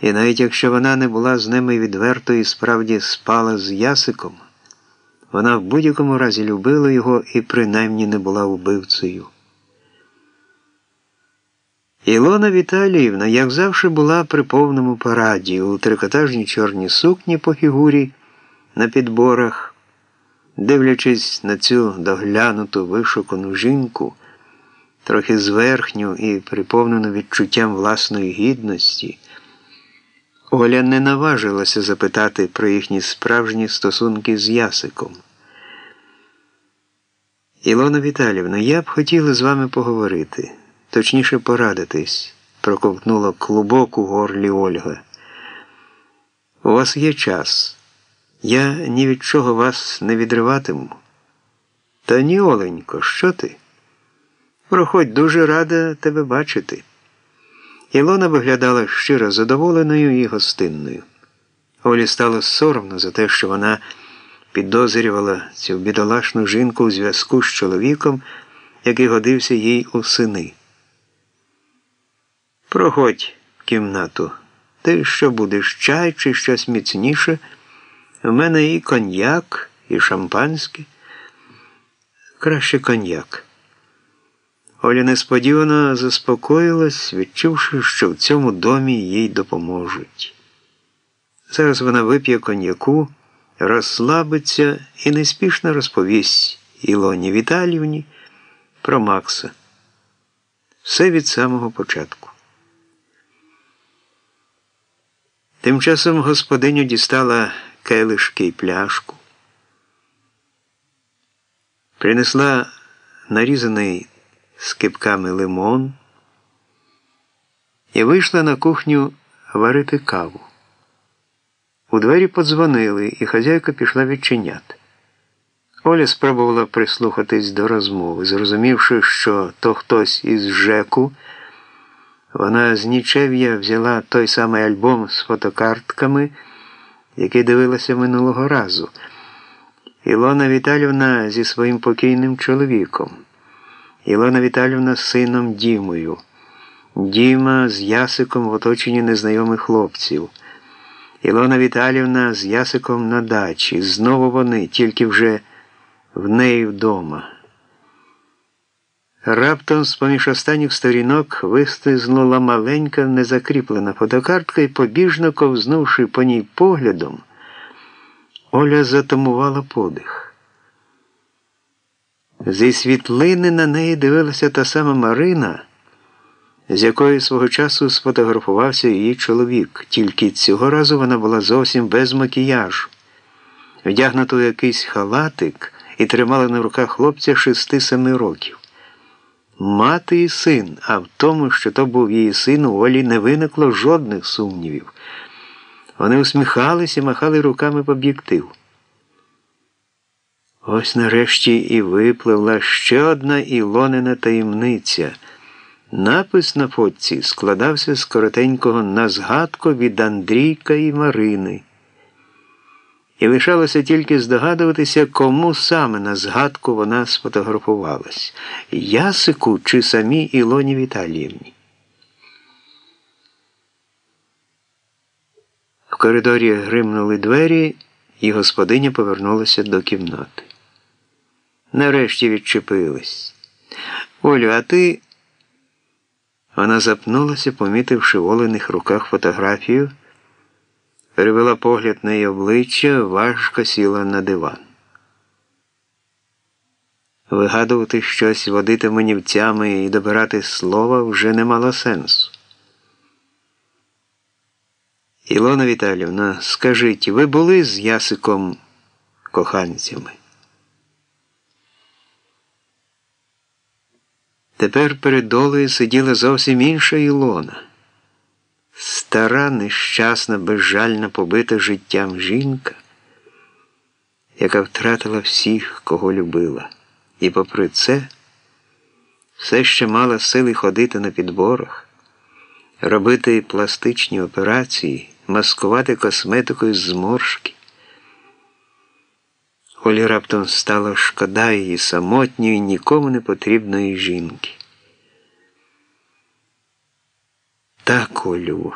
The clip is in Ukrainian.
І навіть якщо вона не була з ними відверто і справді спала з ясиком, вона в будь-якому разі любила його і принаймні не була вбивцею. Ілона Віталіївна, як завжди, була при повному параді у трикотажній чорній сукні по фігурі на підборах, дивлячись на цю доглянуту вишукану жінку, трохи зверхню і приповнену відчуттям власної гідності. Оля не наважилася запитати про їхні справжні стосунки з Ясиком. Ілона Віталівна, я б хотіла з вами поговорити, точніше порадитись, проковтнула клубок у горлі Ольга. У вас є час. Я ні від чого вас не відриватиму. Та ні, Оленько, що ти? Проходь дуже рада тебе бачити. Ілона виглядала щиро задоволеною і гостинною. Олі стало соромно за те, що вона підозрювала цю бідолашну жінку у зв'язку з чоловіком, який годився їй у сини. Проходь кімнату. Ти що будеш чай чи щось міцніше? У мене і коньяк, і шампанське. Краще коньяк. Оля несподівано заспокоїлась, відчувши, що в цьому домі їй допоможуть. Зараз вона вип'є коньяку, розслабиться і неспішно розповість Ілоні Віталівні про Макса. Все від самого початку. Тим часом господиню дістала келишки й пляшку, принесла нарізаний з кипками лимон і вийшла на кухню варити каву. У двері подзвонили, і хазяйка пішла відчиняти. Оля спробувала прислухатись до розмови, зрозумівши, що то хтось із Жеку, вона з нічев'я взяла той самий альбом з фотокартками, який дивилася минулого разу. Ілона Віталівна зі своїм покійним чоловіком. Ілона Віталівна з сином Дімою, Діма з Ясиком в оточенні незнайомих хлопців. Ілона Віталівна з Ясиком на дачі. Знову вони, тільки вже в неї вдома. Раптом з поміж останніх сторінок вистизнула маленька незакріплена фотокартка і, побіжно ковзнувши по ній поглядом, Оля затамувала подих. Зі світлини на неї дивилася та сама Марина, з якою свого часу сфотографувався її чоловік, тільки цього разу вона була зовсім без макіяжу, вдягнута у якийсь халатик і тримала на руках хлопця шести-семи років. Мати і син, а в тому, що то був її син, у Олі не виникло жодних сумнівів. Вони усміхалися і махали руками в об'єктив. Ось нарешті і випливла ще одна Ілонина таємниця. Напис на фотці складався з коротенького на згадку від Андрійка і Марини. І лишалося тільки здогадуватися, кому саме на згадку вона сфотографувалась Ясику чи самій Ілоні Віталіївні. В коридорі гримнули двері, і господиня повернулася до кімнати. Нарешті відчепились. Олю, а ти. Вона запнулася, помітивши в олених руках фотографію, перевела погляд на її обличчя, важко сіла на диван. Вигадувати щось, водити манівцями і добирати слова вже не мало сенсу. Ілона Віталівна, скажіть, ви були з Ясиком коханцями? Тепер перед долею сиділа зовсім інша Ілона. Стара, нещасна, безжальна, побита життям жінка, яка втратила всіх, кого любила. І попри це все ще мала сили ходити на підборах, робити пластичні операції, маскувати косметикою зморшки. Олі раптом стало шкода її самотньої, нікому не потрібної жінки. Так, Олю.